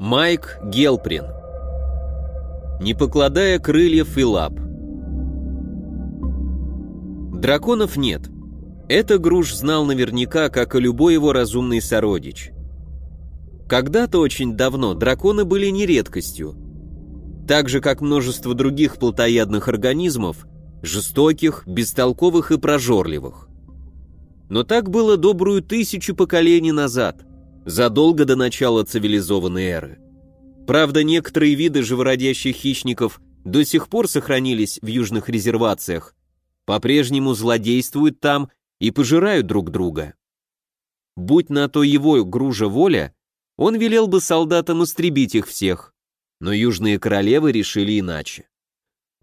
Майк Гелприн. Не покладая крыльев и лап. Драконов нет. Это Груш знал наверняка, как и любой его разумный сородич. Когда-то очень давно драконы были не редкостью. Так же, как множество других плотоядных организмов, жестоких, бестолковых и прожорливых. Но так было добрую тысячу поколений назад, задолго до начала цивилизованной эры. Правда, некоторые виды живородящих хищников до сих пор сохранились в южных резервациях, по-прежнему злодействуют там и пожирают друг друга. Будь на то его гружа воля, он велел бы солдатам истребить их всех, но южные королевы решили иначе.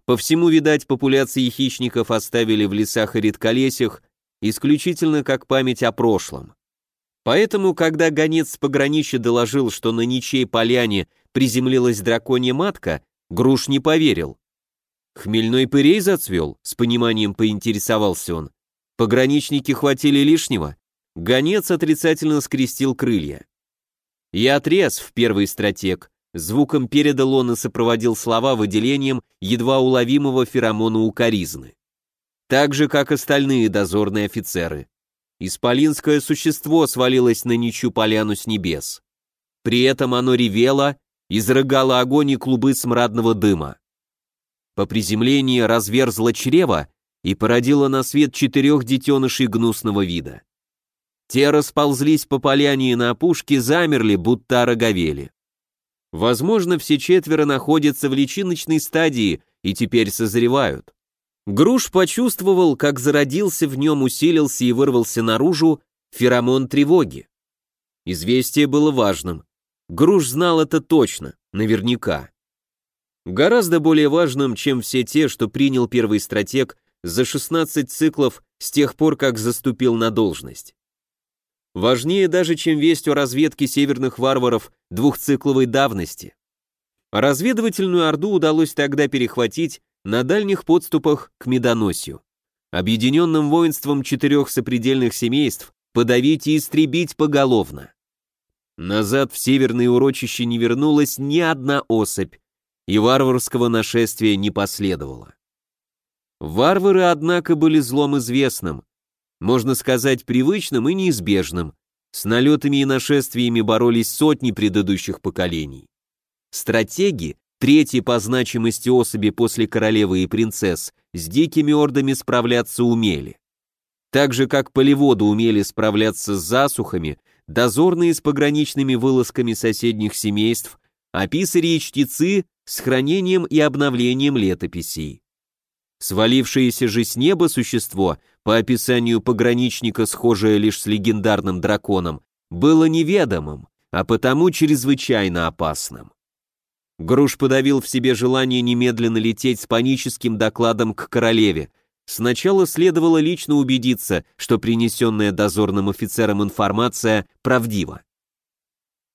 По всему, видать, популяции хищников оставили в лесах и редколесьях исключительно как память о прошлом. Поэтому, когда гонец с пограничья доложил, что на ничей поляне приземлилась драконья матка, Груш не поверил. «Хмельной пырей зацвел?» — с пониманием поинтересовался он. «Пограничники хватили лишнего?» Гонец отрицательно скрестил крылья. «Я отрез в первый стратег», звуком передал он и сопроводил слова выделением едва уловимого феромона укоризны. Так же, как остальные дозорные офицеры. Исполинское существо свалилось на ничью поляну с небес. При этом оно ревело, изрыгало огонь и клубы смрадного дыма. По приземлении разверзло чрево и породило на свет четырех детенышей гнусного вида. Те расползлись по поляне и на опушке замерли, будто ороговели. Возможно, все четверо находятся в личиночной стадии и теперь созревают. Груш почувствовал, как зародился в нем, усилился и вырвался наружу феромон тревоги. Известие было важным. Груш знал это точно, наверняка. Гораздо более важным, чем все те, что принял первый стратег за 16 циклов с тех пор, как заступил на должность. Важнее даже, чем весть о разведке северных варваров двухцикловой давности. Разведывательную орду удалось тогда перехватить на дальних подступах к Медоносию. Объединенным воинством четырех сопредельных семейств подавить и истребить поголовно. Назад в северное урочище не вернулась ни одна особь, и варварского нашествия не последовало. Варвары, однако, были злом известным, можно сказать, привычным и неизбежным. С налетами и нашествиями боролись сотни предыдущих поколений. Стратеги Третьи по значимости особи после королевы и принцесс с дикими ордами справляться умели. Так же, как полеводы умели справляться с засухами, дозорные с пограничными вылазками соседних семейств, а писари и чтецы с хранением и обновлением летописей. Свалившееся же с неба существо, по описанию пограничника, схожее лишь с легендарным драконом, было неведомым, а потому чрезвычайно опасным. Груш подавил в себе желание немедленно лететь с паническим докладом к королеве. Сначала следовало лично убедиться, что принесенная дозорным офицером информация правдива.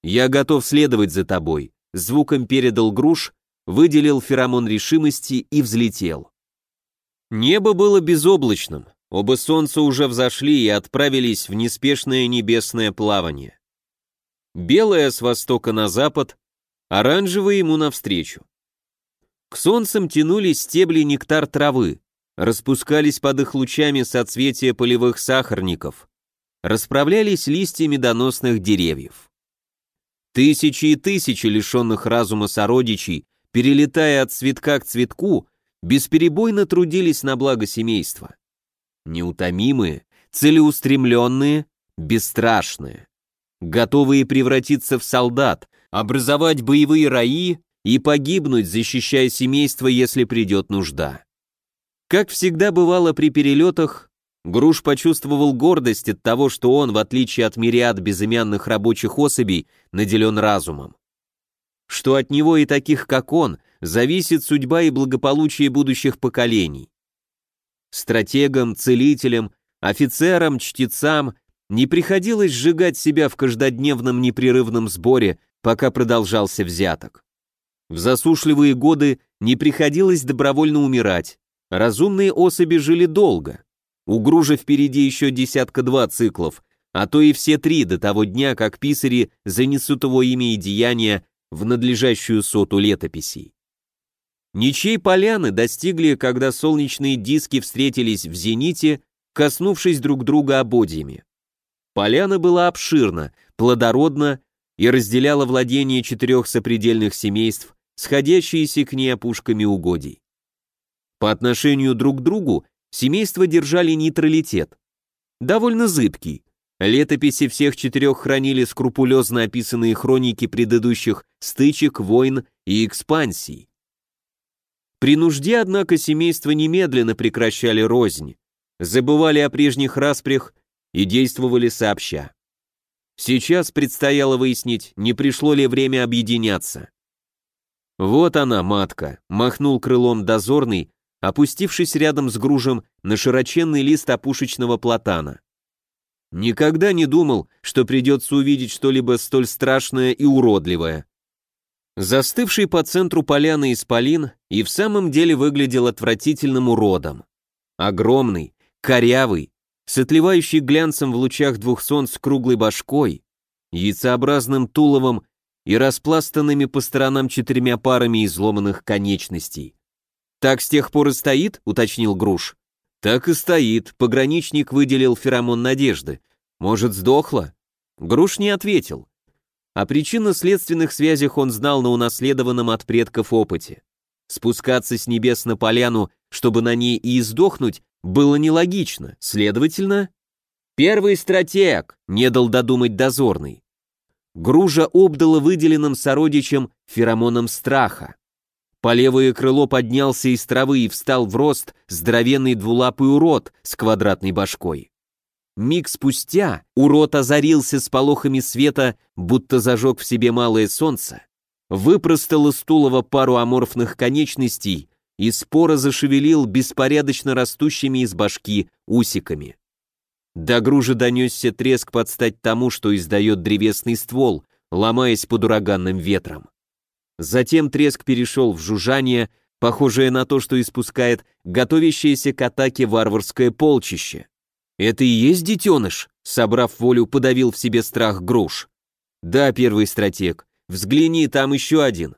«Я готов следовать за тобой», — звуком передал Груш, выделил феромон решимости и взлетел. Небо было безоблачным, оба солнца уже взошли и отправились в неспешное небесное плавание. Белое с востока на запад, оранжевый ему навстречу. К солнцам тянулись стебли нектар травы, распускались под их лучами соцветия полевых сахарников, расправлялись листья медоносных деревьев. Тысячи и тысячи лишенных разума сородичей, перелетая от цветка к цветку, бесперебойно трудились на благо семейства. Неутомимые, целеустремленные, бесстрашные, готовые превратиться в солдат, образовать боевые раи и погибнуть, защищая семейство, если придет нужда. Как всегда бывало при перелетах, Груш почувствовал гордость от того, что он, в отличие от мириад безымянных рабочих особей, наделен разумом. Что от него и таких, как он, зависит судьба и благополучие будущих поколений. Стратегам, целителям, офицерам, чтецам не приходилось сжигать себя в каждодневном непрерывном сборе пока продолжался взяток. В засушливые годы не приходилось добровольно умирать, разумные особи жили долго. У Гружа впереди еще десятка-два циклов, а то и все три до того дня, как писари занесут его имя и деяния в надлежащую соту летописей. Ничей поляны достигли, когда солнечные диски встретились в зените, коснувшись друг друга ободьями. Поляна была обширна, плодородна и разделяла владение четырех сопредельных семейств, сходящиеся к ней опушками угодий. По отношению друг к другу семейства держали нейтралитет. Довольно зыбкий. Летописи всех четырех хранили скрупулезно описанные хроники предыдущих стычек, войн и экспансий. При нужде, однако, семейства немедленно прекращали рознь, забывали о прежних распрях и действовали сообща. Сейчас предстояло выяснить, не пришло ли время объединяться. «Вот она, матка», — махнул крылом дозорный, опустившись рядом с гружем на широченный лист опушечного платана. Никогда не думал, что придется увидеть что-либо столь страшное и уродливое. Застывший по центру поляны исполин и в самом деле выглядел отвратительным уродом. Огромный, корявый, с отливающий глянцем в лучах двух солнц круглой башкой, яйцеобразным туловом и распластанными по сторонам четырьмя парами изломанных конечностей. «Так с тех пор и стоит?» — уточнил Груш. «Так и стоит», — пограничник выделил феромон надежды. «Может, сдохла?» Груш не ответил. О причинно-следственных связях он знал на унаследованном от предков опыте. Спускаться с небес на поляну, чтобы на ней и издохнуть, было нелогично, следовательно... «Первый стратег!» — не дал додумать дозорный. Гружа обдала выделенным сородичем феромоном страха. По левое крыло поднялся из травы и встал в рост здоровенный двулапый урод с квадратной башкой. Миг спустя урод озарился с полохами света, будто зажег в себе малое солнце, выпростал из тулова пару аморфных конечностей и споро зашевелил беспорядочно растущими из башки усиками. До гружи донесся треск под стать тому, что издает древесный ствол, ломаясь под ураганным ветром. Затем треск перешел в жужжание, похожее на то, что испускает готовящееся к атаке варварское полчище. «Это и есть детеныш?» Собрав волю, подавил в себе страх груш. «Да, первый стратег. Взгляни, там еще один».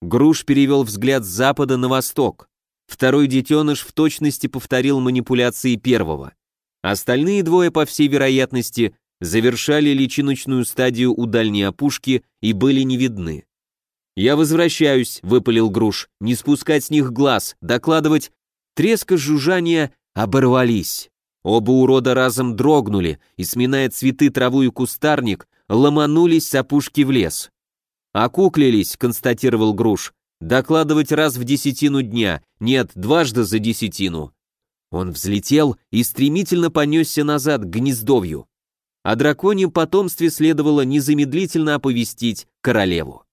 Груш перевел взгляд с запада на восток. Второй детеныш в точности повторил манипуляции первого. Остальные двое, по всей вероятности, завершали личиночную стадию у дальней опушки и были не видны. «Я возвращаюсь», — выпалил Груш, — «не спускать с них глаз, докладывать». Треск и жужжание оборвались. Оба урода разом дрогнули и, сминая цветы, траву и кустарник, ломанулись с опушки в лес. «Окуклились», — констатировал Груш. «Докладывать раз в десятину дня, нет, дважды за десятину». Он взлетел и стремительно понесся назад к гнездовью. О драконьем потомстве следовало незамедлительно оповестить королеву.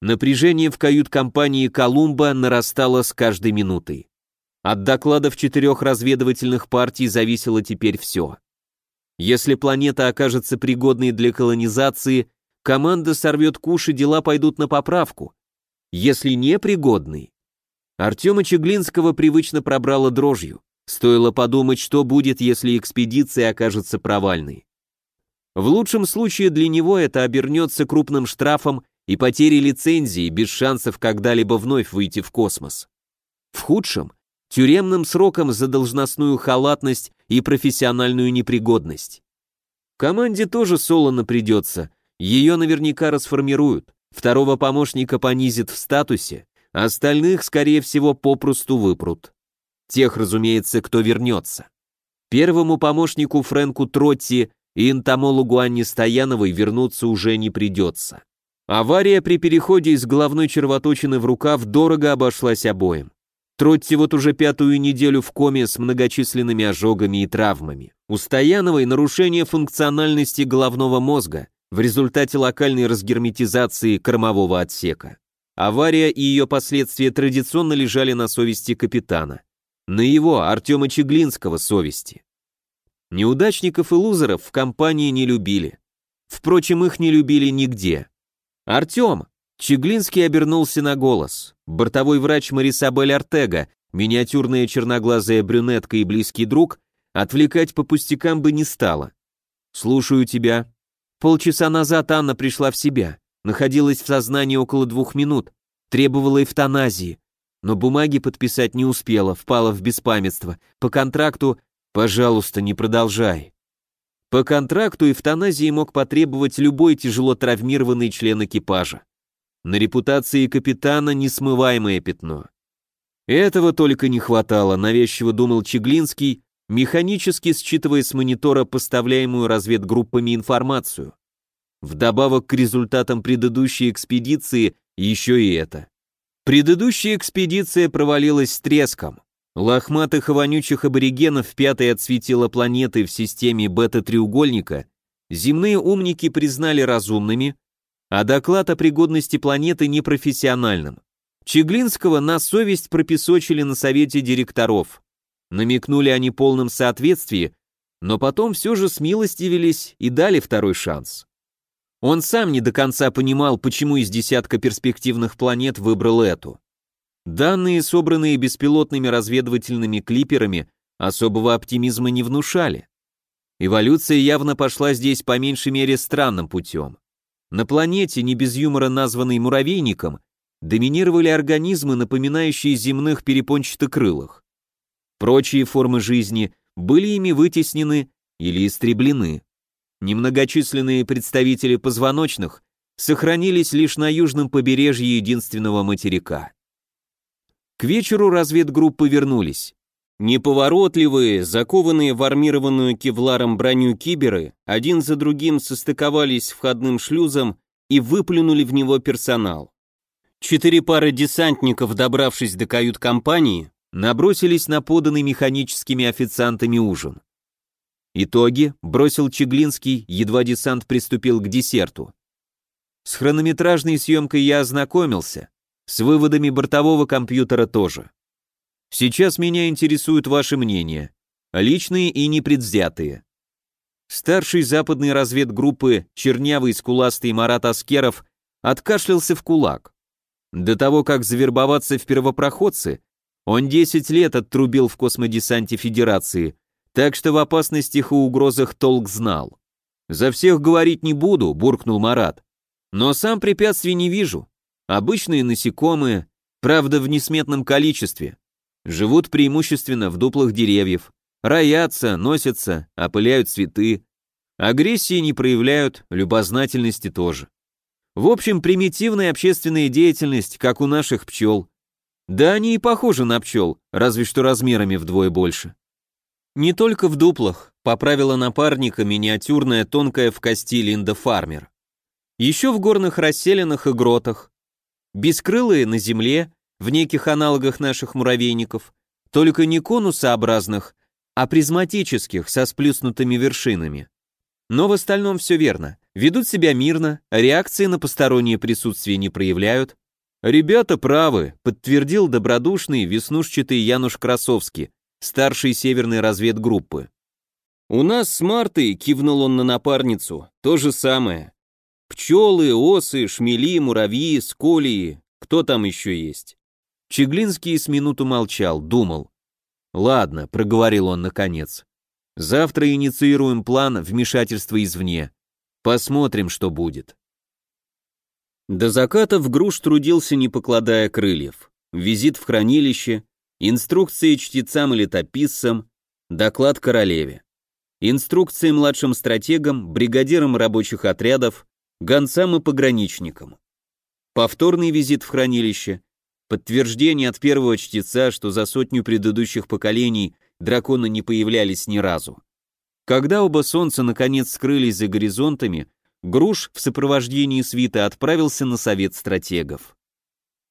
Напряжение в кают-компании Колумба нарастало с каждой минутой. От докладов четырех разведывательных партий зависело теперь все. Если планета окажется пригодной для колонизации, команда сорвет куш и дела пойдут на поправку. Если непригодной... Артема Чеглинского привычно пробрало дрожью. Стоило подумать, что будет, если экспедиция окажется провальной. В лучшем случае для него это обернется крупным штрафом и потерей лицензии без шансов когда-либо вновь выйти в космос. В худшем – тюремным сроком за должностную халатность и профессиональную непригодность. Команде тоже солоно придется, ее наверняка расформируют, второго помощника понизят в статусе, остальных, скорее всего, попросту выпрут. Тех, разумеется, кто вернется. Первому помощнику Фрэнку Тротти и энтомологу Анне Стояновой вернуться уже не придется. Авария при переходе из головной червоточины в рукав дорого обошлась обоим. Тротти вот уже пятую неделю в коме с многочисленными ожогами и травмами. У Стояновой нарушение функциональности головного мозга в результате локальной разгерметизации кормового отсека. Авария и ее последствия традиционно лежали на совести капитана. На его, Артема Чеглинского, совести. Неудачников и лузеров в компании не любили. Впрочем, их не любили нигде. «Артем!» Чеглинский обернулся на голос. Бортовой врач Марисабель Артега, миниатюрная черноглазая брюнетка и близкий друг, отвлекать по пустякам бы не стала. «Слушаю тебя». Полчаса назад Анна пришла в себя. находилась в сознании около двух минут, требовала эвтаназии, но бумаги подписать не успела, впала в беспамятство. По контракту «Пожалуйста, не продолжай». По контракту эвтаназии мог потребовать любой тяжело травмированный член экипажа. На репутации капитана несмываемое пятно. Этого только не хватало, навязчиво думал Чеглинский, механически считывая с монитора поставляемую разведгруппами информацию. Вдобавок к результатам предыдущей экспедиции еще и это. Предыдущая экспедиция провалилась с треском. Лохматых и вонючих аборигенов пятой отсветила планеты в системе бета-треугольника, земные умники признали разумными, а доклад о пригодности планеты непрофессиональным. Чеглинского на совесть пропесочили на совете директоров. Намекнули о неполном соответствии, но потом все же смилостивились и дали второй шанс. Он сам не до конца понимал, почему из десятка перспективных планет выбрал эту. Данные, собранные беспилотными разведывательными клиперами, особого оптимизма не внушали. Эволюция явно пошла здесь по меньшей мере странным путем. На планете, не без юмора названной муравейником, доминировали организмы, напоминающие земных перепончатокрылых. Прочие формы жизни были ими вытеснены или истреблены. Немногочисленные представители позвоночных сохранились лишь на южном побережье единственного материка. К вечеру разведгруппы вернулись. Неповоротливые, закованные в армированную кевларом броню киберы, один за другим состыковались входным шлюзом и выплюнули в него персонал. Четыре пары десантников, добравшись до кают-компании, набросились на поданный механическими официантами ужин. Итоги бросил Чеглинский, едва десант приступил к десерту. С хронометражной съемкой я ознакомился, с выводами бортового компьютера тоже. Сейчас меня интересуют ваши мнения, личные и непредвзятые. Старший западной разведгруппы, чернявый скуластый Марат Аскеров, откашлялся в кулак. До того, как завербоваться в первопроходцы, он 10 лет оттрубил в космодесанте Федерации, так что в опасностях и угрозах толк знал. «За всех говорить не буду», — буркнул Марат. «Но сам препятствий не вижу. Обычные насекомые, правда в несметном количестве. Живут преимущественно в дуплах деревьев, роятся, носятся, опыляют цветы. Агрессии не проявляют, любознательности тоже. В общем, примитивная общественная деятельность, как у наших пчел. Да они и похожи на пчел, разве что размерами вдвое больше. Не только в дуплах, поправила напарника миниатюрная тонкая в кости Линда Фармер. Еще в горных расселенных и гротах. Бескрылые на земле, в неких аналогах наших муравейников, только не конусообразных, а призматических, со сплюснутыми вершинами. Но в остальном все верно. Ведут себя мирно, реакции на постороннее присутствие не проявляют. Ребята правы, подтвердил добродушный, веснушчатый Януш Красовский, старший северной разведгруппы. У нас с Мартой, кивнул он на напарницу, то же самое. Пчелы, осы, шмели, муравьи, сколии, кто там еще есть? Чеглинский с минуту молчал, думал. «Ладно», — проговорил он наконец. Завтра инициируем план вмешательства извне. Посмотрим, что будет. До заката в груш трудился, не покладая крыльев. Визит в хранилище, инструкции чтецам и летописцам, доклад королеве. Инструкции младшим стратегам, бригадирам рабочих отрядов, гонцам и пограничникам. Повторный визит в хранилище, подтверждение от первого чтеца, что за сотню предыдущих поколений драконы не появлялись ни разу. Когда оба солнца наконец скрылись за горизонтами, Груш в сопровождении свита отправился на совет стратегов.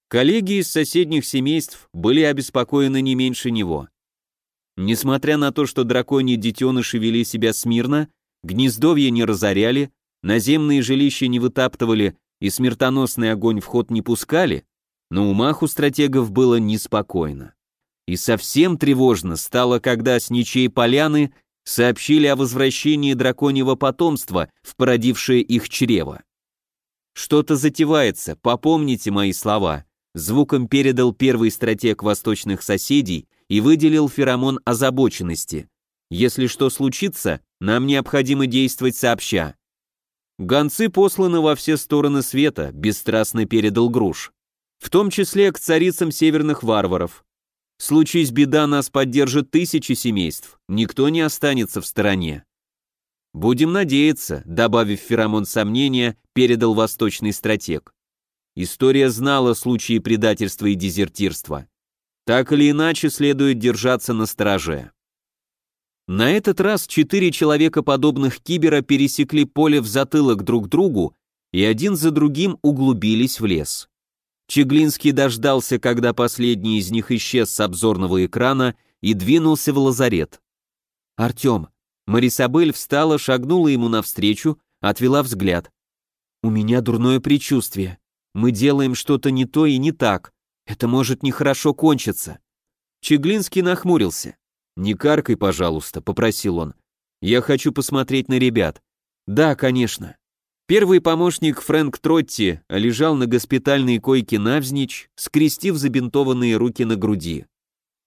Коллеги из соседних семейств были обеспокоены не меньше него. Несмотря на то, что драконьи детеныши вели себя смирно, гнездовья не разоряли, наземные жилища не вытаптывали и смертоносный огонь в ход не пускали, но умах у стратегов было неспокойно. И совсем тревожно стало, когда с ничей поляны сообщили о возвращении драконьего потомства в породившее их чрево. «Что-то затевается, попомните мои слова», звуком передал первый стратег восточных соседей и выделил феромон озабоченности. «Если что случится, нам необходимо действовать сообща». Гонцы посланы во все стороны света, бесстрастно передал Груш. В том числе к царицам северных варваров. Случись беда, нас поддержат тысячи семейств, никто не останется в стороне. Будем надеяться, добавив феромон сомнения, передал восточный стратег. История знала случаи предательства и дезертирства. Так или иначе, следует держаться на страже. На этот раз четыре человекоподобных кибера пересекли поле в затылок друг другу и один за другим углубились в лес. Чеглинский дождался, когда последний из них исчез с обзорного экрана и двинулся в лазарет. «Артем!» Марисабель встала, шагнула ему навстречу, отвела взгляд. «У меня дурное предчувствие. Мы делаем что-то не то и не так. Это может нехорошо кончиться». Чеглинский нахмурился. «Не каркай, пожалуйста», — попросил он. «Я хочу посмотреть на ребят». «Да, конечно». Первый помощник Фрэнк Тротти лежал на госпитальной койке навзничь, скрестив забинтованные руки на груди.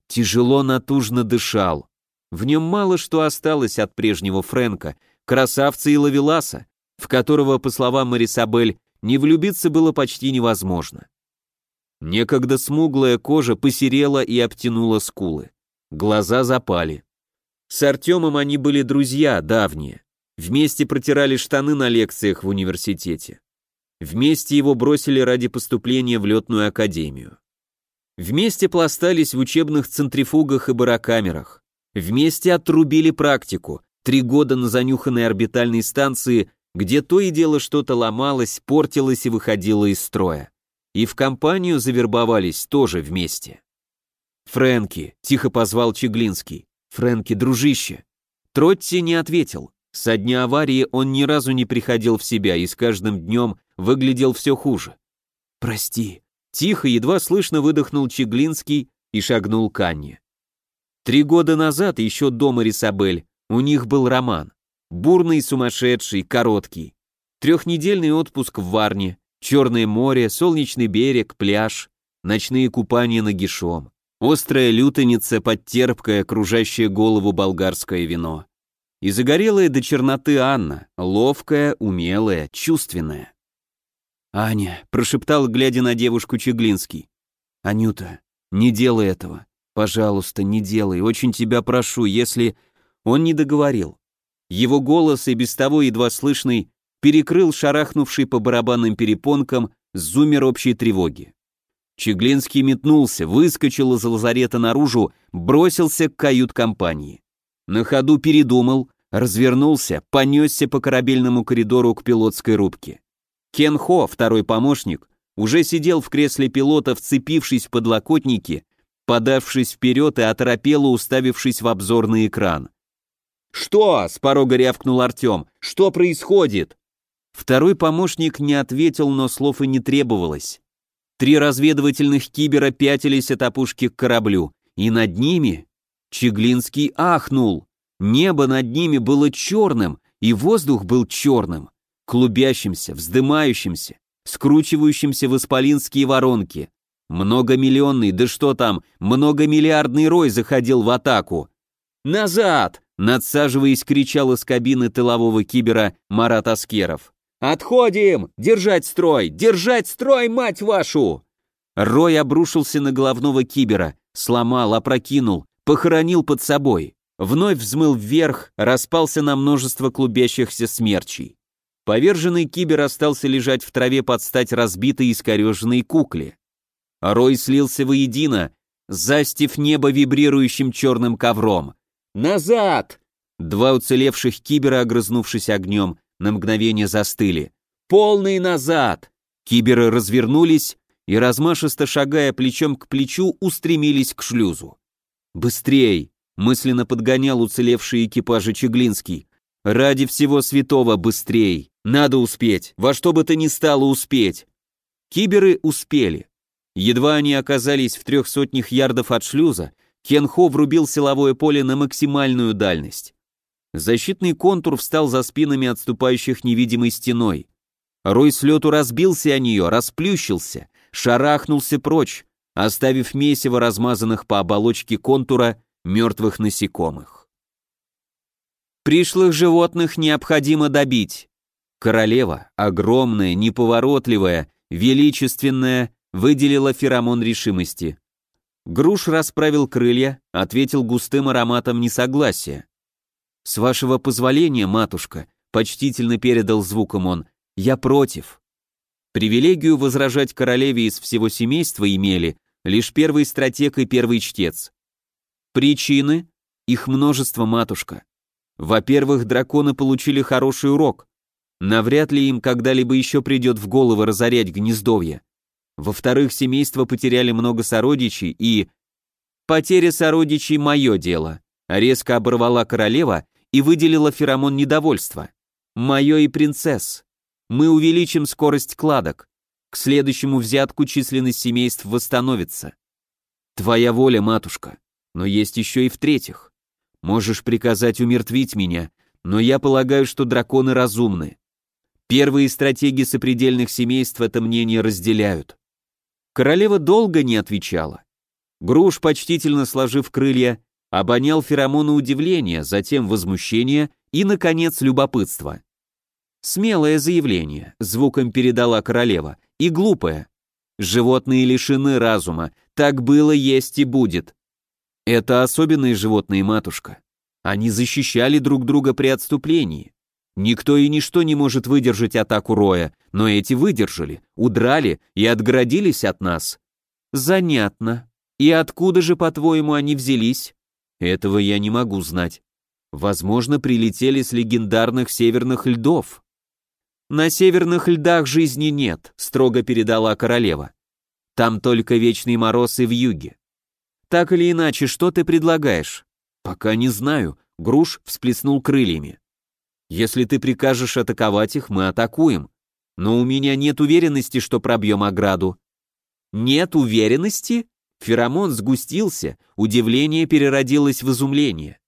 Тяжело натужно дышал. В нем мало что осталось от прежнего Фрэнка, красавца и лавеласа, в которого, по словам Марисабель, не влюбиться было почти невозможно. Некогда смуглая кожа посерела и обтянула скулы. Глаза запали. С Артемом они были друзья, давние. Вместе протирали штаны на лекциях в университете. Вместе его бросили ради поступления в летную академию. Вместе пластались в учебных центрифугах и барокамерах. Вместе отрубили практику, три года на занюханной орбитальной станции, где то и дело что-то ломалось, портилось и выходило из строя. И в компанию завербовались тоже вместе. «Фрэнки», — тихо позвал Чеглинский. «Фрэнки, дружище». Тротти не ответил. Со дня аварии он ни разу не приходил в себя и с каждым днем выглядел все хуже. «Прости», — тихо, едва слышно выдохнул Чеглинский и шагнул к Анне. Три года назад, еще дома Рисабель, у них был роман. Бурный, сумасшедший, короткий. Трехнедельный отпуск в Варне, Черное море, солнечный берег, пляж, ночные купания нагишом, острая лютеница под терпкое, окружающее голову болгарское вино. И загорелая до черноты Анна, ловкая, умелая, чувственная. «Аня», — прошептал, глядя на девушку Чеглинский. «Анюта, не делай этого. Пожалуйста, не делай. Очень тебя прошу, если...» Он не договорил. Его голос, и без того едва слышный, перекрыл шарахнувший по барабанным перепонкам зумер общей тревоги. Чеглинский метнулся, выскочил из лазарета наружу, бросился к кают-компании. На ходу передумал, развернулся, понесся по корабельному коридору к пилотской рубке. Кен Хо, второй помощник, уже сидел в кресле пилота, вцепившись в подлокотники, подавшись вперед и оторопело уставившись в обзорный экран. «Что?» — с порога рявкнул Артем. «Что происходит?» Второй помощник не ответил, но слов и не требовалось. Три разведывательных кибера пятились от опушки к кораблю, и над ними Чеглинский ахнул. Небо над ними было черным, и воздух был черным, клубящимся, вздымающимся, скручивающимся в исполинские воронки. Многомиллионный, да что там, многомиллиардный рой заходил в атаку. «Назад!» — надсаживаясь, кричал из кабины тылового кибера Марат Аскеров. «Отходим! Держать строй! Держать строй, мать вашу!» Рой обрушился на головного кибера, сломал, опрокинул, похоронил под собой, вновь взмыл вверх, распался на множество клубящихся смерчей. Поверженный кибер остался лежать в траве под стать разбитой и искореженной кукле. Рой слился воедино, застив небо вибрирующим черным ковром. «Назад!» Два уцелевших кибера, огрызнувшись огнем, на мгновение застыли. «Полный назад!» Киберы развернулись и, размашисто шагая плечом к плечу, устремились к шлюзу. «Быстрей!» — мысленно подгонял уцелевшие экипажи Чеглинский. «Ради всего святого, быстрей! Надо успеть! Во что бы то ни стало успеть!» Киберы успели. Едва они оказались в трех сотнях ярдов от шлюза, Кенхо врубил силовое поле на максимальную дальность. Защитный контур встал за спинами отступающих невидимой стеной. Рой с лету разбился о нее, расплющился, шарахнулся прочь, оставив месиво размазанных по оболочке контура мертвых насекомых. Пришлых животных необходимо добить. Королева, огромная, неповоротливая, величественная, выделила феромон решимости. Груш расправил крылья, ответил густым ароматом несогласия. «С вашего позволения, матушка», — почтительно передал звуком он, — «я против». Привилегию возражать королеве из всего семейства имели лишь первый стратег и первый чтец. Причины? Их множество, матушка. Во-первых, драконы получили хороший урок. Навряд ли им когда-либо еще придет в голову разорять гнездовье. Во-вторых, семейство потеряли много сородичей и... Потеря сородичей — мое дело. Резко оборвала королева и выделила феромон недовольства. Мое и принцесс. Мы увеличим скорость кладок. К следующему взятку численность семейств восстановится. Твоя воля, матушка. Но есть еще и в-третьих. Можешь приказать умертвить меня, но я полагаю, что драконы разумны. Первые стратеги сопредельных семейств это мнение разделяют. Королева долго не отвечала. Груш, почтительно сложив крылья, обонял феромоны удивления, затем возмущения и, наконец, любопытства. Смелое заявление, звуком передала королева, и глупое. Животные лишены разума, так было, есть и будет. Это особенные животные, матушка. Они защищали друг друга при отступлении. Никто и ничто не может выдержать атаку Роя, но эти выдержали, удрали и отгородились от нас. Занятно. И откуда же, по-твоему, они взялись? Этого я не могу знать. Возможно, прилетели с легендарных северных льдов. На северных льдах жизни нет, строго передала королева. Там только вечный мороз и вьюги. Так или иначе, что ты предлагаешь? Пока не знаю, Груш всплеснул крыльями. Если ты прикажешь атаковать их, мы атакуем. Но у меня нет уверенности, что пробьем ограду. Нет уверенности? Феромон сгустился, удивление переродилось в изумление.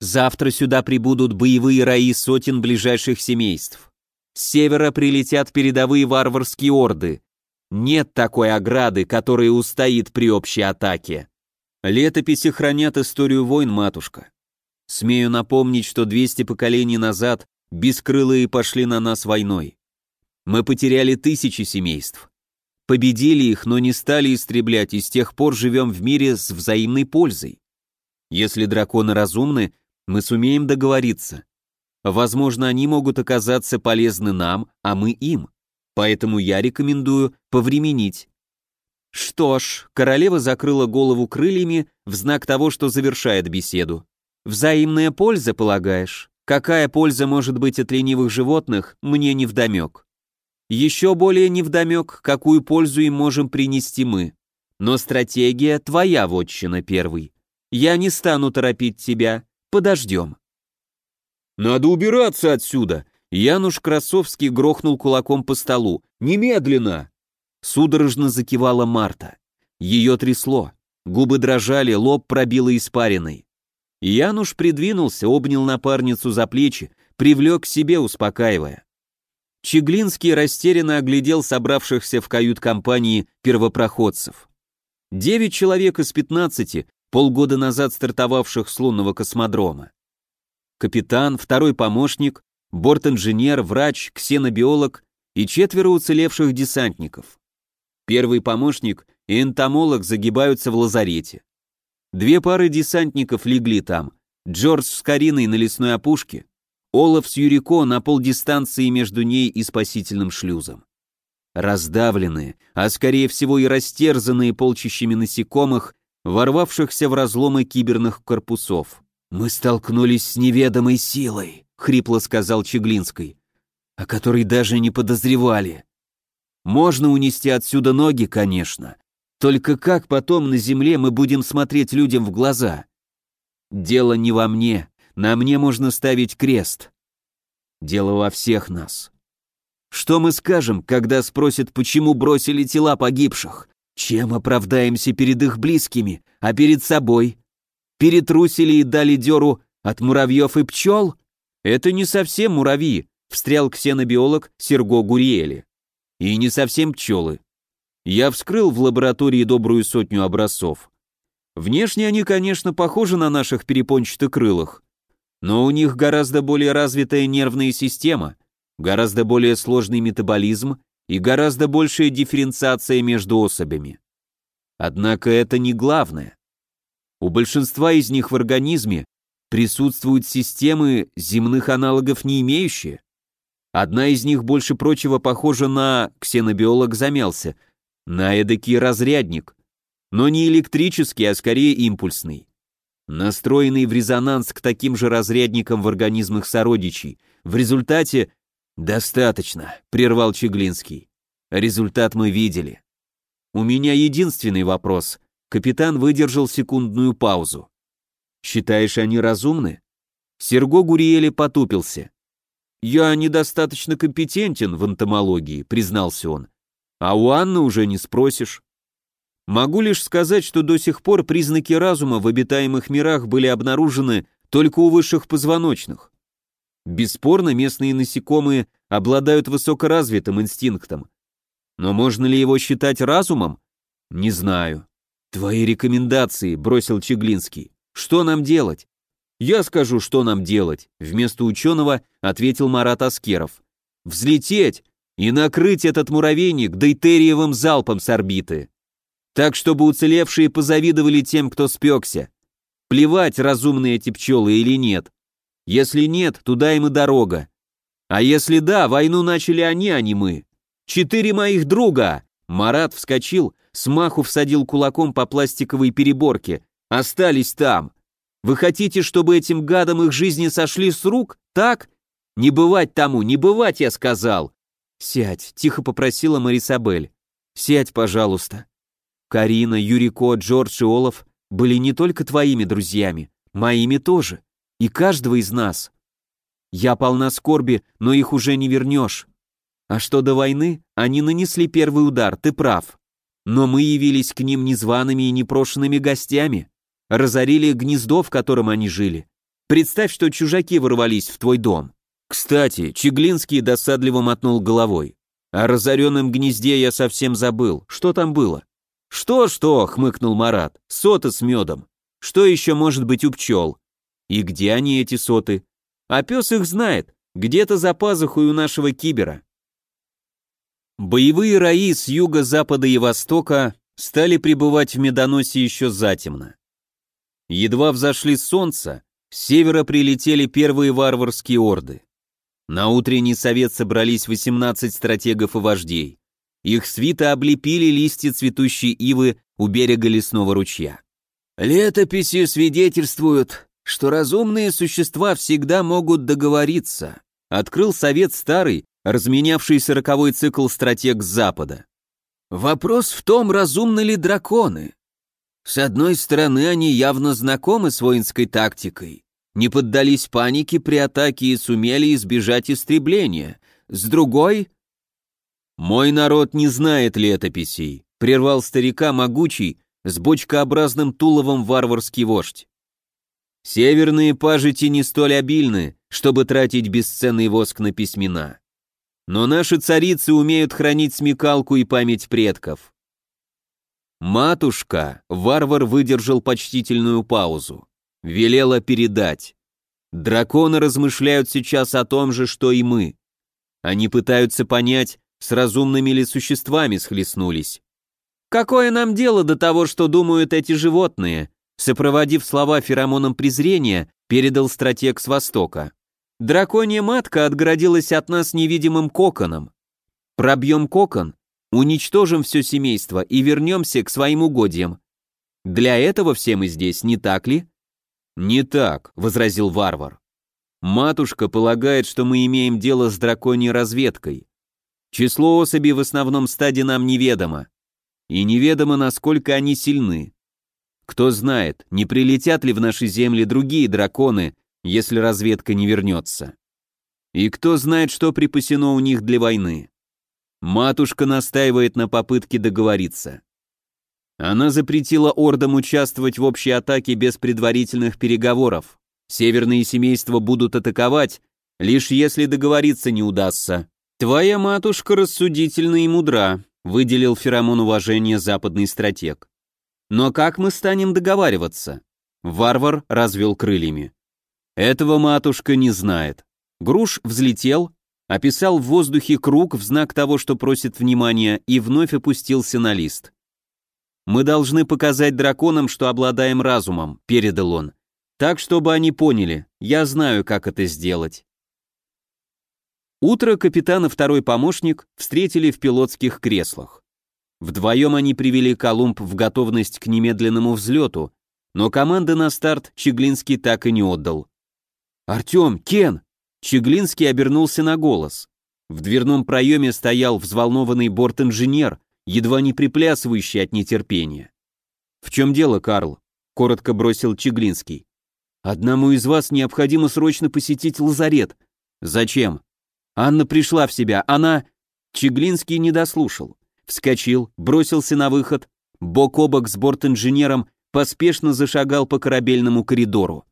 Завтра сюда прибудут боевые раи сотен ближайших семейств. С севера прилетят передовые варварские орды. Нет такой ограды, которая устоит при общей атаке. Летописи хранят историю войн, матушка. Смею напомнить, что 200 поколений назад бескрылые пошли на нас войной. Мы потеряли тысячи семейств. Победили их, но не стали истреблять, и с тех пор живем в мире с взаимной пользой. Если драконы разумны, мы сумеем договориться. Возможно, они могут оказаться полезны нам, а мы им. Поэтому я рекомендую повременить. Что ж, королева закрыла голову крыльями в знак того, что завершает беседу. Взаимная польза, полагаешь? Какая польза может быть от ленивых животных, мне не вдомек. Еще более невдомек, какую пользу им можем принести мы. Но стратегия твоя вотчина первый. Я не стану торопить тебя, подождем. «Надо убираться отсюда!» Януш Красовский грохнул кулаком по столу. «Немедленно!» Судорожно закивала Марта. Ее трясло. Губы дрожали, лоб пробило испариной. Януш придвинулся, обнял напарницу за плечи, привлек к себе, успокаивая. Чеглинский растерянно оглядел собравшихся в кают-компании первопроходцев. Девять человек из пятнадцати, полгода назад стартовавших с лунного космодрома. Капитан, второй помощник, борт-инженер, врач, ксенобиолог и четверо уцелевших десантников. Первый помощник и энтомолог загибаются в лазарете. Две пары десантников легли там. Джордж с Кариной на лесной опушке, Олаф с Юрико на полдистанции между ней и спасительным шлюзом. Раздавленные, а скорее всего и растерзанные полчищами насекомых, ворвавшихся в разломы киберных корпусов. «Мы столкнулись с неведомой силой», — хрипло сказал Чеглинский, «о которой даже не подозревали. Можно унести отсюда ноги, конечно, только как потом на земле мы будем смотреть людям в глаза? Дело не во мне, на мне можно ставить крест. Дело во всех нас. Что мы скажем, когда спросят, почему бросили тела погибших? Чем оправдаемся перед их близкими, а перед собой? Перетрусили и дали дёру от муравьев и пчел? Это не совсем муравьи, встрял ксенобиолог Серго Гуриэли. И не совсем пчелы. Я вскрыл в лаборатории добрую сотню образцов. Внешне они, конечно, похожи на наших перепончатокрылых, но у них гораздо более развитая нервная система, гораздо более сложный метаболизм и гораздо большая дифференциация между особями. Однако это не главное. У большинства из них в организме присутствуют системы земных аналогов не имеющие. Одна из них больше прочего похожа на, ксенобиолог замялся, на эдакий разрядник, но не электрический, а скорее импульсный. Настроенный в резонанс к таким же разрядникам в организмах сородичей. В результате «Достаточно», — прервал Чеглинский. «Результат мы видели». «У меня единственный вопрос». Капитан выдержал секундную паузу. «Считаешь, они разумны?» Серго Гуриели потупился. «Я недостаточно компетентен в энтомологии», — признался он. «А у Анны уже не спросишь». Могу лишь сказать, что до сих пор признаки разума в обитаемых мирах были обнаружены только у высших позвоночных. Бесспорно, местные насекомые обладают высокоразвитым инстинктом. Но можно ли его считать разумом? Не знаю. Твои рекомендации, бросил Чеглинский. Что нам делать? Я скажу, что нам делать, вместо ученого ответил Марат Аскеров. Взлететь и накрыть этот муравейник дейтериевым залпом с орбиты. Так, чтобы уцелевшие позавидовали тем, кто спекся. Плевать, разумные эти пчелы или нет. Если нет, туда им и дорога. А если да, войну начали они, а не мы. Четыре моих друга!» Марат вскочил, смаху всадил кулаком по пластиковой переборке. «Остались там. Вы хотите, чтобы этим гадам их жизни сошли с рук? Так? Не бывать тому, не бывать, я сказал!» «Сядь», — тихо попросила Марисабель. «Сядь, пожалуйста». Карина, Юрико, Джордж и Олаф были не только твоими друзьями, моими тоже и каждого из нас. Я полна скорби, но их уже не вернешь. А что до войны, они нанесли первый удар, ты прав. Но мы явились к ним незваными и непрошенными гостями, разорили гнездо, в котором они жили. Представь, что чужаки ворвались в твой дом. Кстати, Чеглинский досадливо мотнул головой. О разоренном гнезде я совсем забыл. Что там было? Что-что, хмыкнул Марат, соты с медом. Что еще может быть у пчел? И где они, эти соты? А пес их знает, где-то за пазухой у нашего кибера. Боевые раи с юга, запада и востока стали прибывать в Медоносе еще затемно. Едва взошли солнце, с севера прилетели первые варварские орды. На утренний совет собрались 18 стратегов и вождей. Их свита облепили листья цветущей ивы у берега лесного ручья. Летописи свидетельствуют, что разумные существа всегда могут договориться. Открыл совет старый, разменявший сороковой цикл стратег запада. Вопрос в том, разумны ли драконы. С одной стороны, они явно знакомы с воинской тактикой, не поддались панике при атаке и сумели избежать истребления. С другой... «Мой народ не знает летописей», — прервал старика могучий, с бочкообразным туловом варварский вождь. Северные пажити не столь обильны, чтобы тратить бесценный воск на письмена. Но наши царицы умеют хранить смекалку и память предков. Матушка, варвар выдержал почтительную паузу, велела передать. Драконы размышляют сейчас о том же, что и мы. Они пытаются понять, с разумными ли существами схлестнулись. Какое нам дело до того, что думают эти животные? Сопроводив слова феромоном презрения, передал стратег с востока. Драконья матка отгородилась от нас невидимым коконом. Пробьем кокон, уничтожим все семейство и вернемся к своим угодьям. Для этого все мы здесь, не так ли? Не так, возразил варвар. Матушка полагает, что мы имеем дело с драконьей разведкой. Число особей в основном стаде нам неведомо. И неведомо, насколько они сильны. Кто знает, не прилетят ли в наши земли другие драконы, если разведка не вернется. И кто знает, что припасено у них для войны. Матушка настаивает на попытке договориться. Она запретила ордам участвовать в общей атаке без предварительных переговоров. Северные семейства будут атаковать, лишь если договориться не удастся. Твоя матушка рассудительна и мудра, выделил феромон уважения западный стратег. Но как мы станем договариваться? Варвар развел крыльями. Этого матушка не знает. Груш взлетел, описал в воздухе круг в знак того, что просит внимания, и вновь опустился на лист. «Мы должны показать драконам, что обладаем разумом», — передал он. «Так, чтобы они поняли. Я знаю, как это сделать». Утро капитан и второй помощник встретили в пилотских креслах. Вдвоем они привели Колумб в готовность к немедленному взлету, но команды на старт Чеглинский так и не отдал. «Артем! Кен!» Чеглинский обернулся на голос. В дверном проеме стоял взволнованный борт-инженер, едва не приплясывающий от нетерпения. «В чем дело, Карл?» — коротко бросил Чеглинский. «Одному из вас необходимо срочно посетить лазарет». «Зачем?» «Анна пришла в себя, она...» Чеглинский не дослушал. Вскочил, бросился на выход, бок о бок с борт-инженером поспешно зашагал по корабельному коридору.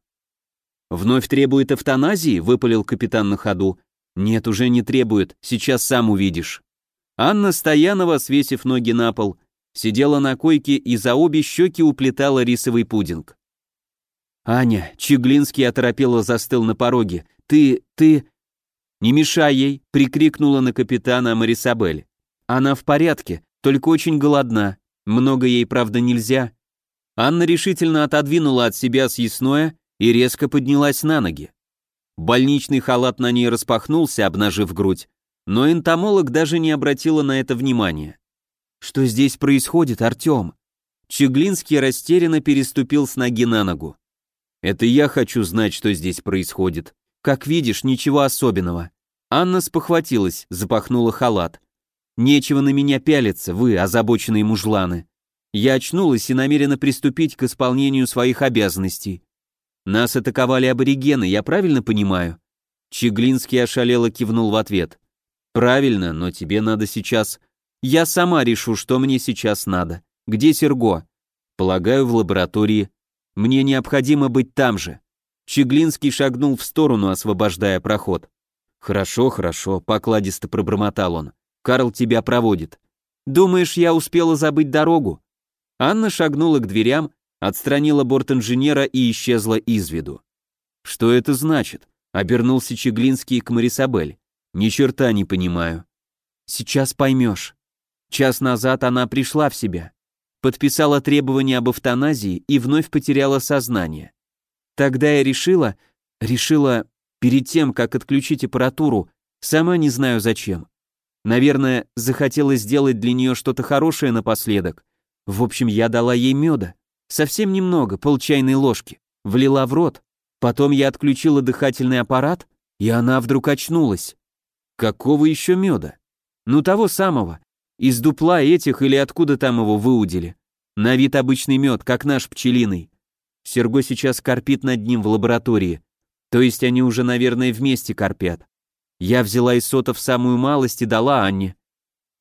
«Вновь требует эвтаназии?» — выпалил капитан на ходу. «Нет, уже не требует, сейчас сам увидишь». Анна Стоянова, свесив ноги на пол, сидела на койке и за обе щеки уплетала рисовый пудинг. «Аня», — Чеглинский оторопело застыл на пороге, — «ты, ты...» «Не мешай ей!» — прикрикнула на капитана Марисабель. «Она в порядке, только очень голодна. Много ей, правда, нельзя. Анна решительно отодвинула от себя съестное и резко поднялась на ноги. Больничный халат на ней распахнулся, обнажив грудь, но энтомолог даже не обратила на это внимания. «Что здесь происходит, Артем?» Чеглинский растерянно переступил с ноги на ногу. «Это я хочу знать, что здесь происходит. Как видишь, ничего особенного». Анна спохватилась, запахнула халат. «Нечего на меня пялиться, вы, озабоченные мужланы. Я очнулась и намерена приступить к исполнению своих обязанностей. Нас атаковали аборигены, я правильно понимаю? Чеглинский ошалело кивнул в ответ. Правильно, но тебе надо сейчас... Я сама решу, что мне сейчас надо. Где Серго? Полагаю, в лаборатории. Мне необходимо быть там же. Чеглинский шагнул в сторону, освобождая проход. «Хорошо, хорошо», — покладисто пробормотал он. «Карл тебя проводит». «Думаешь, я успела забыть дорогу?» Анна шагнула к дверям, отстранила борт-инженера и исчезла из виду. «Что это значит?» — обернулся Чеглинский к Марисабель. «Ни черта не понимаю». «Сейчас поймешь». Час назад она пришла в себя, подписала требования об эвтаназии и вновь потеряла сознание. Тогда я решила, решила, перед тем, как отключить аппаратуру, сама не знаю зачем. Наверное, захотела сделать для нее что-то хорошее напоследок, в общем, я дала ей меда. Совсем немного, пол чайной ложки. Влила в рот. Потом я отключила дыхательный аппарат, и она вдруг очнулась. Какого еще меда? Ну того самого. Из дупла этих или откуда там его выудили. На вид обычный мед, как наш пчелиный. Серго сейчас корпит над ним в лаборатории. То есть они уже, наверное, вместе корпят. Я взяла из сотов самую малость и дала Анне.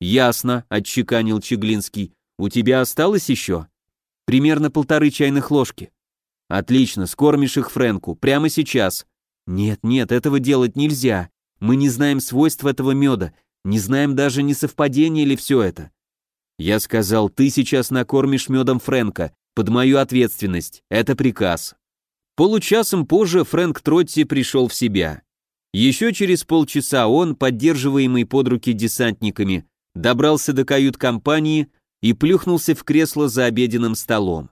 «Ясно», — отчеканил Чеглинский. У тебя осталось еще? Примерно полторы чайных ложки. Отлично, скормишь их Фрэнку, прямо сейчас. Нет, нет, этого делать нельзя. Мы не знаем свойств этого меда, не знаем даже, не совпадение ли все это. Я сказал, ты сейчас накормишь медом Фрэнка, под мою ответственность, это приказ. Получасом позже Фрэнк Тротти пришел в себя. Еще через полчаса он, поддерживаемый под руки десантниками, добрался до кают-компании, и плюхнулся в кресло за обеденным столом.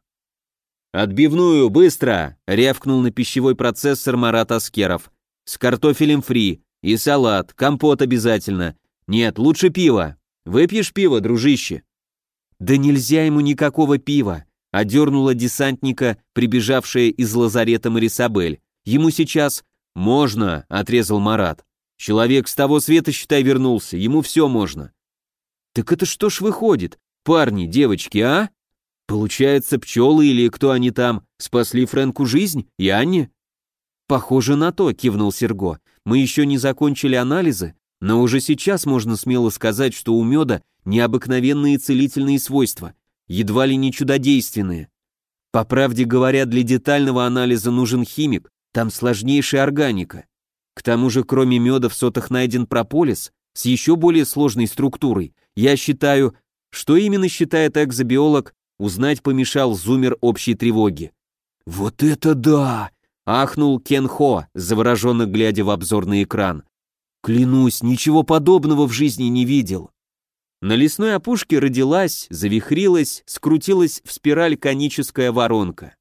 «Отбивную, быстро!» — рявкнул на пищевой процессор Марат Аскеров. «С картофелем фри, и салат, компот обязательно. Нет, лучше пиво. Выпьешь пиво, дружище?» «Да нельзя ему никакого пива!» — одернула десантника, прибежавшая из лазарета Марисабель. «Ему сейчас...» «Можно!» — отрезал Марат. «Человек с того света, считай, вернулся, ему все можно». «Так это что ж выходит? Парни, девочки, а? Получается, пчелы или кто они там спасли Фрэнку жизнь и Анне? Похоже на то, кивнул Серго. Мы еще не закончили анализы, но уже сейчас можно смело сказать, что у меда необыкновенные целительные свойства, едва ли не чудодейственные. По правде говоря, для детального анализа нужен химик, там сложнейшая органика. К тому же, кроме меда в сотах найден прополис с еще более сложной структурой. Я считаю, что именно считает экзобиолог, узнать помешал зумер общей тревоги. «Вот это да!» — ахнул Кен Хо, завороженно глядя в обзорный экран. Клянусь, ничего подобного в жизни не видел. На лесной опушке родилась, завихрилась, скрутилась в спираль коническая воронка.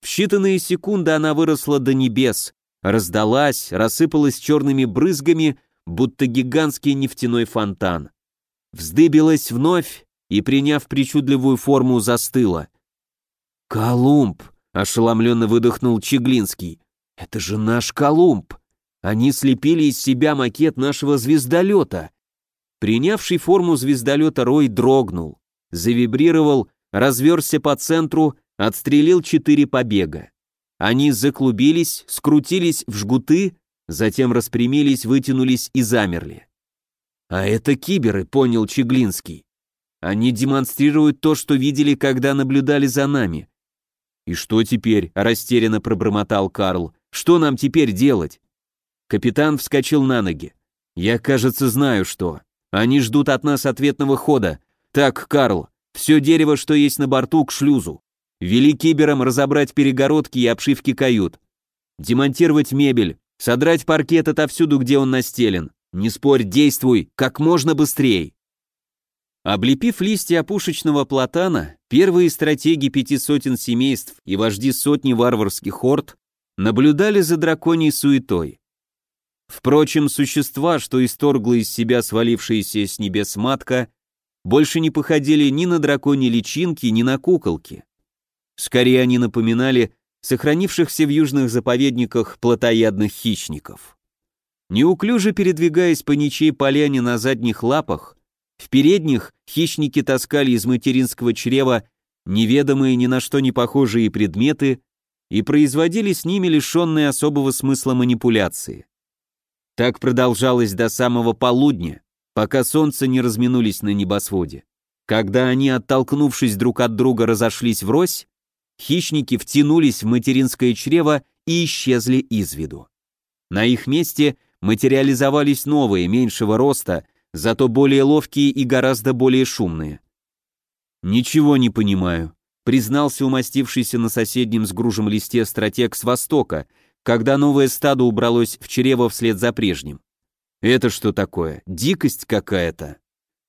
В считанные секунды она выросла до небес, раздалась, рассыпалась черными брызгами, будто гигантский нефтяной фонтан. Вздыбилась вновь и, приняв причудливую форму, застыла. «Колумб!» — ошеломленно выдохнул Чеглинский. «Это же наш Колумб! Они слепили из себя макет нашего звездолета!» Принявший форму звездолета Рой дрогнул, завибрировал, разверся по центру, отстрелил четыре побега. Они заклубились, скрутились в жгуты, затем распрямились, вытянулись и замерли. «А это киберы», — понял Чеглинский. «Они демонстрируют то, что видели, когда наблюдали за нами». «И что теперь?» — растерянно пробормотал Карл. «Что нам теперь делать?» Капитан вскочил на ноги. «Я, кажется, знаю, что. Они ждут от нас ответного хода. Так, Карл, все дерево, что есть на борту, к шлюзу. Вели киберам разобрать перегородки и обшивки кают. Демонтировать мебель, содрать паркет отовсюду, где он настелен. Не спорь, действуй, как можно быстрее. Облепив листья опушечного платана, первые стратеги пяти сотен семейств и вожди сотни варварских орд наблюдали за драконьей суетой. Впрочем, существа, что исторгло из себя свалившаяся с небес матка, больше не походили ни на драконьи личинки, ни на куколки. Скорее они напоминали сохранившихся в южных заповедниках плотоядных хищников. Неуклюже передвигаясь по ничей поляне на задних лапах, в передних хищники таскали из материнского чрева неведомые ни на что не похожие предметы и производили с ними лишенные особого смысла манипуляции. Так продолжалось до самого полудня, пока солнце не разминулись на небосводе. Когда они, оттолкнувшись друг от друга, разошлись врозь, хищники втянулись в материнское чрево и исчезли из виду. На их месте материализовались новые, меньшего роста, зато более ловкие и гораздо более шумные. «Ничего не понимаю», — признался умастившийся на соседнем с гружем листе стратег с востока, когда новое стадо убралось в чрево вслед за прежним. «Это что такое? Дикость какая-то?»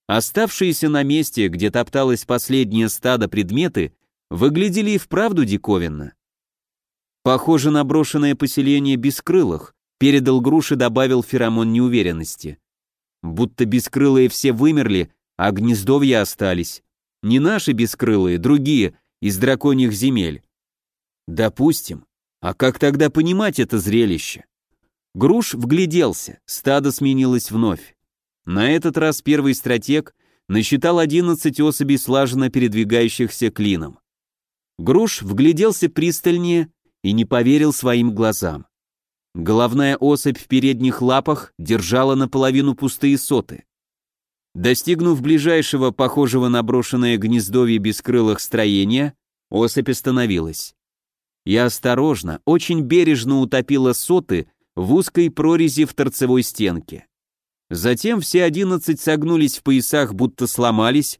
Оставшиеся на месте, где топталось последнее стадо предметы, выглядели и вправду диковинно. Похоже на брошенное поселение бескрылых, передал груш и добавил феромон неуверенности. Будто бескрылые все вымерли, а гнездовья остались. Не наши бескрылые, другие, из драконьих земель. Допустим. А как тогда понимать это зрелище? Груш вгляделся, стадо сменилось вновь. На этот раз первый стратег насчитал 11 особей слаженно передвигающихся клином. Груш вгляделся пристальнее и не поверил своим глазам. Головная особь в передних лапах держала наполовину пустые соты. Достигнув ближайшего, похожего на брошенное гнездовье бескрылых строения, особь остановилась. Я осторожно, очень бережно утопила соты в узкой прорези в торцевой стенке. Затем все одиннадцать согнулись в поясах, будто сломались,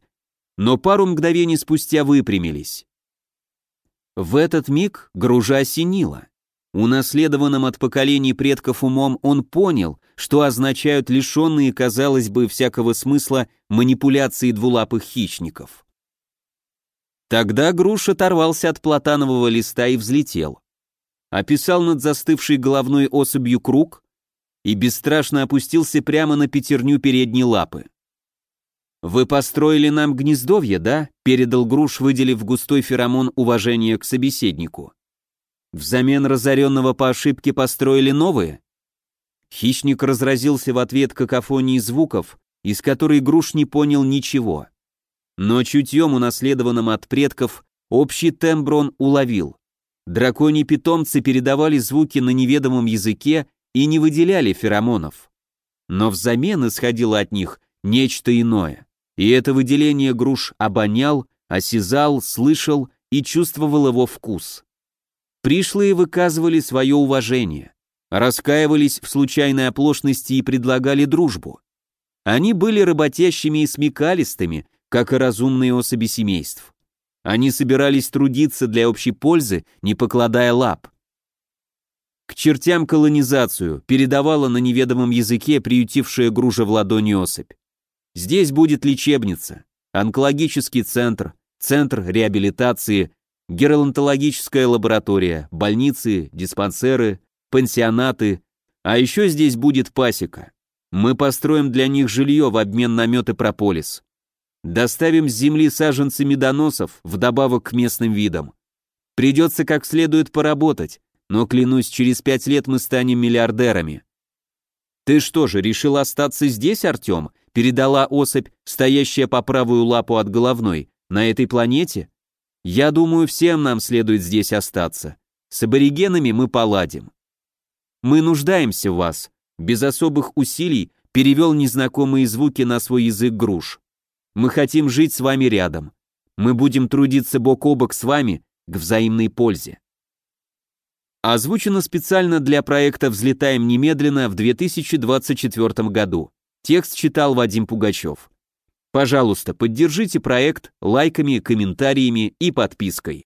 но пару мгновений спустя выпрямились. В этот миг гружа осенила. Унаследованным от поколений предков умом он понял, что означают лишенные, казалось бы, всякого смысла манипуляции двулапых хищников. Тогда груш оторвался от платанового листа и взлетел. Описал над застывшей головной особью круг и бесстрашно опустился прямо на пятерню передней лапы. «Вы построили нам гнездовье, да?» — передал груш, выделив густой феромон уважения к собеседнику. «Взамен разоренного по ошибке построили новые?» Хищник разразился в ответ какофонии звуков, из которой груш не понял ничего. Но чутьем, унаследованным от предков, общий тембр он уловил. Драконьи питомцы передавали звуки на неведомом языке и не выделяли феромонов. Но взамен исходило от них нечто иное. И это выделение груш обонял, осязал, слышал и чувствовал его вкус. Пришлые выказывали свое уважение, раскаивались в случайной оплошности и предлагали дружбу. Они были работящими и смекалистыми, как и разумные особи семейств. Они собирались трудиться для общей пользы, не покладая лап. К чертям колонизацию передавала на неведомом языке приютившая гружа в ладони особь. Здесь будет лечебница, онкологический центр, центр реабилитации, геронтологическая лаборатория, больницы, диспансеры, пансионаты, а еще здесь будет пасека. Мы построим для них жилье в обмен на мед и прополис. Доставим с земли саженцы медоносов, вдобавок к местным видам. Придется как следует поработать, но, клянусь, через пять лет мы станем миллиардерами. Ты что же, решил остаться здесь, Артем? Передала особь, стоящая по правую лапу от головной, на этой планете? Я думаю, всем нам следует здесь остаться. С аборигенами мы поладим. Мы нуждаемся в вас. Без особых усилий перевел незнакомые звуки на свой язык груш. Мы хотим жить с вами рядом. Мы будем трудиться бок о бок с вами к взаимной пользе. Озвучено специально для проекта «Взлетаем немедленно» в 2024 году. Текст читал Вадим Пугачев. Пожалуйста, поддержите проект лайками, комментариями и подпиской.